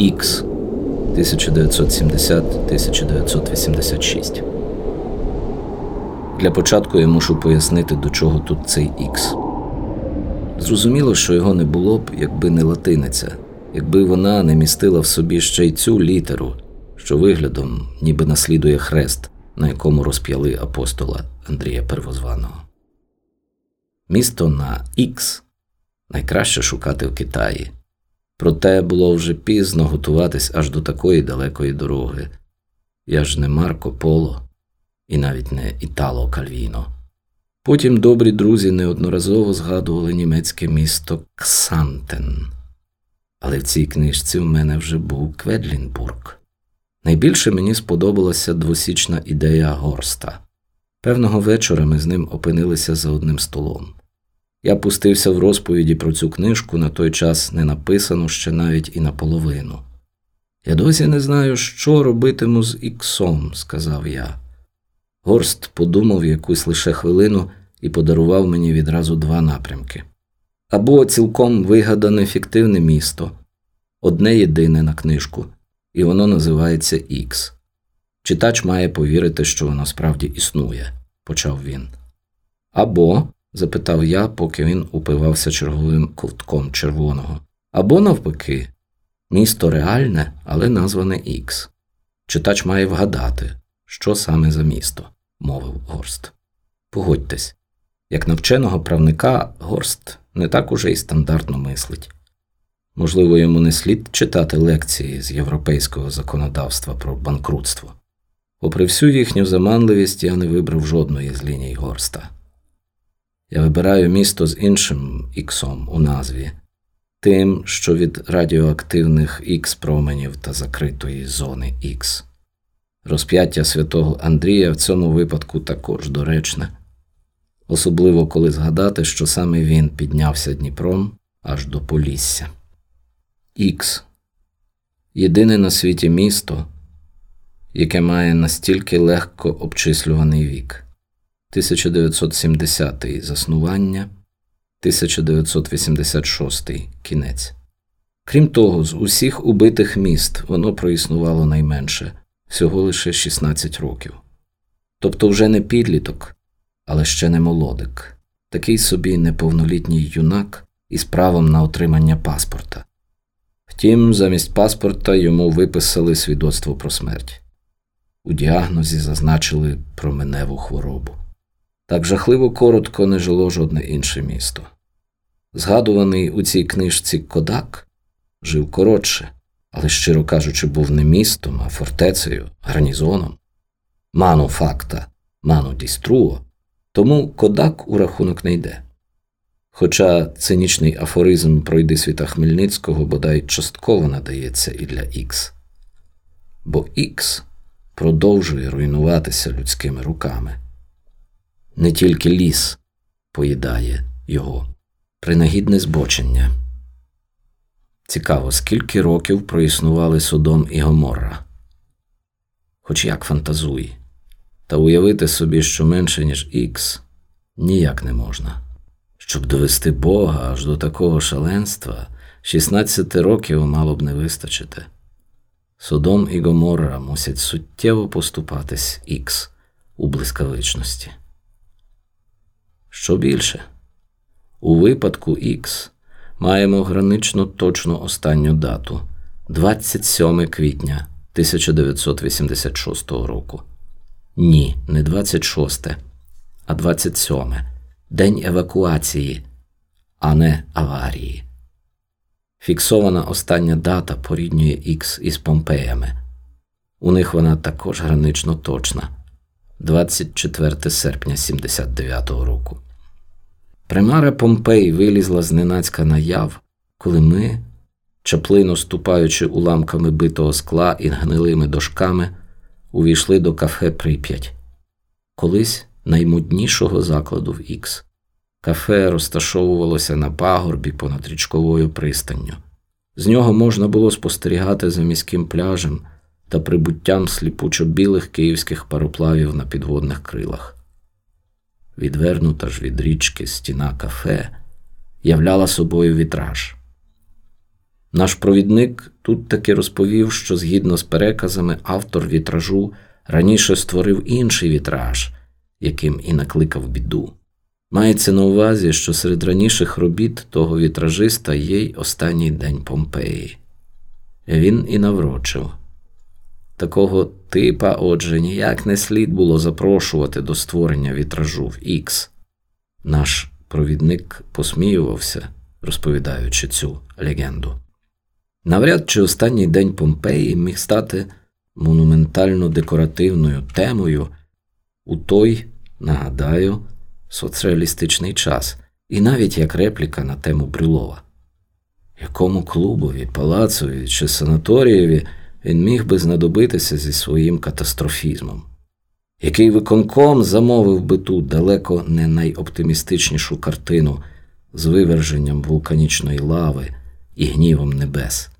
Ікс 1970-1986. Для початку я мушу пояснити, до чого тут цей Ікс. Зрозуміло, що його не було б, якби не латиниця, якби вона не містила в собі ще й цю літеру, що виглядом ніби наслідує хрест, на якому розп'яли апостола Андрія Первозваного. Місто на Ікс найкраще шукати в Китаї. Проте було вже пізно готуватись аж до такої далекої дороги. Я ж не Марко Поло і навіть не Італо Кальвіно. Потім добрі друзі неодноразово згадували німецьке місто Ксантен. Але в цій книжці в мене вже був Кведлінбург. Найбільше мені сподобалася двосічна ідея горста. Певного вечора ми з ним опинилися за одним столом. Я пустився в розповіді про цю книжку на той час не написану ще навіть і наполовину. Я досі не знаю, що робитиму з іксом, сказав я. Горст подумав якусь лише хвилину і подарував мені відразу два напрямки. Або цілком вигадане фіктивне місто, одне єдине на книжку, і воно називається Ікс. Читач має повірити, що воно справді існує, почав він. Або, запитав я, поки він упивався черговим ковтком червоного, або, навпаки, місто реальне, але назване Ікс. Читач має вгадати, що саме за місто, мовив Горст. Погодьтесь, як навченого правника Горст не так уже й стандартно мислить. Можливо, йому не слід читати лекції з європейського законодавства про банкрутство. Попри всю їхню заманливість, я не вибрав жодної з ліній горста. Я вибираю місто з іншим іксом у назві, тим, що від радіоактивних ікс променів та закритої зони Ікс. Розп'яття святого Андрія в цьому випадку також доречне, особливо коли згадати, що саме він піднявся Дніпром аж до Полісся. Ікс єдине на світі місто, яке має настільки легко обчислюваний вік 1970 заснування, 1986 кінець. Крім того, з усіх убитих міст воно проіснувало найменше всього лише 16 років. Тобто вже не підліток, але ще не молодик, такий собі неповнолітній юнак із правом на отримання паспорта. Втім, замість паспорта йому виписали свідоцтво про смерть. У діагнозі зазначили променеву хворобу. Так жахливо коротко не жило жодне інше місто. Згадуваний у цій книжці Кодак жив коротше, але, щиро кажучи, був не містом, а фортецею, гарнізоном. Ману факта, ману діструо, тому Кодак у рахунок не йде. Хоча цинічний афоризм пройди світа Хмельницького бодай частково надається і для Ікс. Бо Ікс продовжує руйнуватися людськими руками. Не тільки ліс поїдає його, принагідне збочення. Цікаво, скільки років проіснували Содом і Гоморра. Хоч як фантазуй, та уявити собі, що менше, ніж Ікс, ніяк не можна. Щоб довести Бога аж до такого шаленства, 16 років мало б не вистачити. Содом і Гоморра мусять суттєво поступатись Ікс у блискавичності. Що більше, у випадку Ікс маємо гранично точну останню дату 27 квітня 1986 року. Ні, не 26, а 27 день евакуації, а не аварії. Фіксована остання дата поріднює Х із Помпеями. У них вона також гранично точна 24 серпня 79-го року. Примара Помпей вилізла зненацька наяв, коли ми, чаплино ступаючи уламками битого скла і гнилими дошками, увійшли до кафе Прип'ять. Колись наймоднішого закладу в Ікс. Кафе розташовувалося на пагорбі понад річковою пристанню. З нього можна було спостерігати за міським пляжем та прибуттям сліпучо білих київських пароплавів на підводних крилах. Відвернута ж від річки стіна кафе являла собою вітраж. Наш провідник тут таки розповів, що згідно з переказами автор вітражу раніше створив інший вітраж, яким і накликав біду. Мається на увазі, що серед раніших робіт того вітражиста є й останній день Помпеї. Він і наврочив. Такого типа, отже, ніяк не слід було запрошувати до створення вітражу в Ікс. Наш провідник посміювався, розповідаючи цю легенду. Навряд чи останній день Помпеї міг стати монументально декоративною темою у той, нагадаю, соцреалістичний час, і навіть як репліка на тему Брюлова. Якому клубові, палацові чи санаторієві він міг би знадобитися зі своїм катастрофізмом? Який виконком замовив би тут далеко не найоптимістичнішу картину з виверженням вулканічної лави і гнівом небес?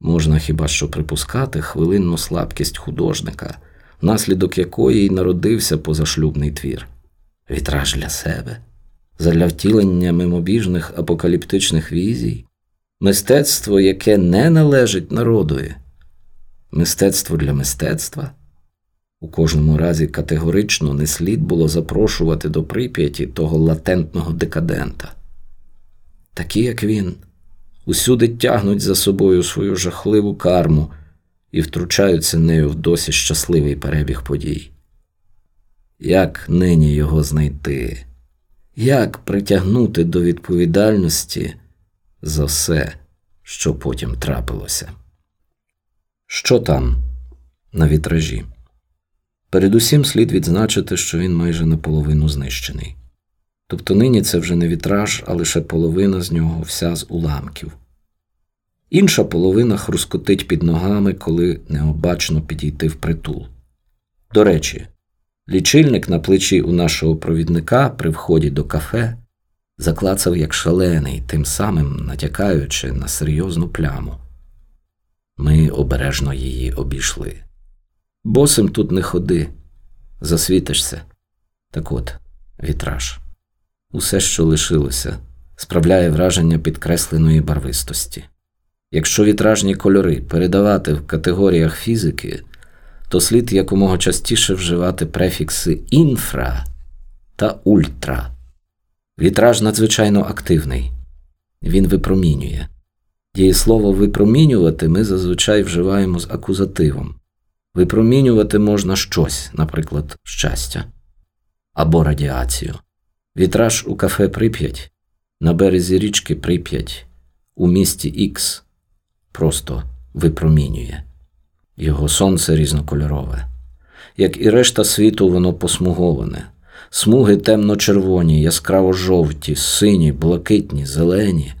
Можна хіба що припускати хвилинну слабкість художника, внаслідок якої й народився позашлюбний твір, вітраж для себе, задля втілення мимобіжних апокаліптичних візій, мистецтво, яке не належить народові, мистецтво для мистецтва. У кожному разі категорично не слід було запрошувати до прип'яті того латентного декадента. Такі, як він, усюди тягнуть за собою свою жахливу карму і втручаються нею в досі щасливий перебіг подій. Як нині його знайти? Як притягнути до відповідальності за все, що потім трапилося? Що там на вітражі? Передусім слід відзначити, що він майже наполовину знищений. Тобто нині це вже не вітраж, а лише половина з нього вся з уламків. Інша половина хрускотить під ногами, коли необачно підійти в притул. До речі, лічильник на плечі у нашого провідника при вході до кафе заклацав як шалений, тим самим натякаючи на серйозну пляму. Ми обережно її обійшли. Босим тут не ходи, засвітишся. Так от, вітраж. Усе, що лишилося, справляє враження підкресленої барвистості. Якщо вітражні кольори передавати в категоріях фізики, то слід якомога частіше вживати префікси інфра та ультра. Вітраж надзвичайно активний, він випромінює. Дієслово випромінювати ми зазвичай вживаємо з акузативом. Випромінювати можна щось, наприклад, щастя або радіацію. Вітраж у кафе Прип'ять, на березі річки Прип'ять, у місті Х просто випромінює. Його сонце різнокольорове. Як і решта світу, воно посмуговане, смуги темно-червоні, яскраво жовті, сині, блакитні, зелені.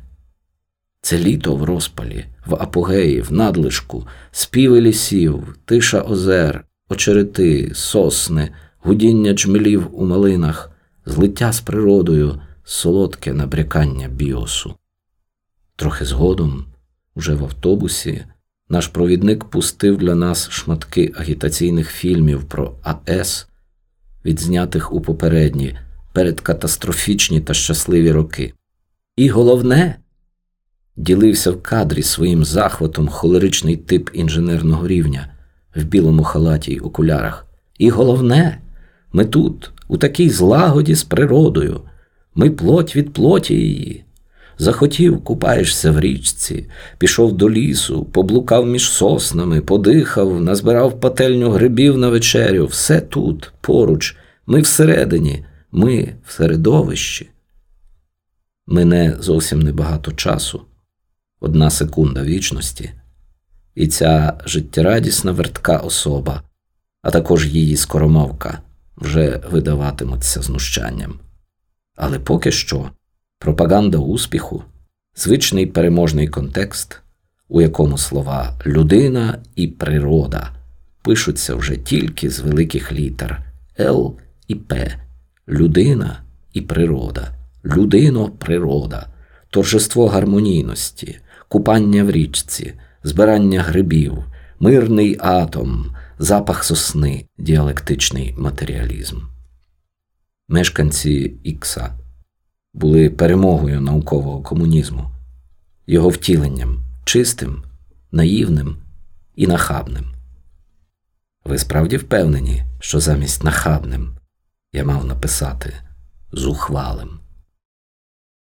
Це літо в розпалі, в апогеї, в надлишку, співи лісів, тиша озер, очерети, сосни, гудіння джмелів у малинах, злиття з природою, солодке набрякання біосу. Трохи згодом, уже в автобусі, наш провідник пустив для нас шматки агітаційних фільмів про АЕС, відзнятих у попередні, передкатастрофічні та щасливі роки. І головне ділився в кадрі своїм захватом холеричний тип інженерного рівня в білому халаті й окулярах. І головне, ми тут, у такій злагоді з природою, ми плоть від плоті її. Захотів, купаєшся в річці, пішов до лісу, поблукав між соснами, подихав, назбирав пательню грибів на вечерю. Все тут, поруч, ми всередині, ми в середовищі. Мине зовсім небагато часу одна секунда вічності, і ця життєрадісна вертка особа, а також її скоромовка вже видаватимуться знущанням. Але поки що пропаганда успіху, звичний переможний контекст, у якому слова людина і природа пишуться вже тільки з великих літер Л і П, людина і природа, людино природа, торжество гармонійності, купання в річці, збирання грибів, мирний атом, запах сосни, діалектичний матеріалізм. Мешканці Ікса були перемогою наукового комунізму, його втіленням, чистим, наївним і нахабним. Ви справді впевнені, що замість нахабним я мав написати зухвалим.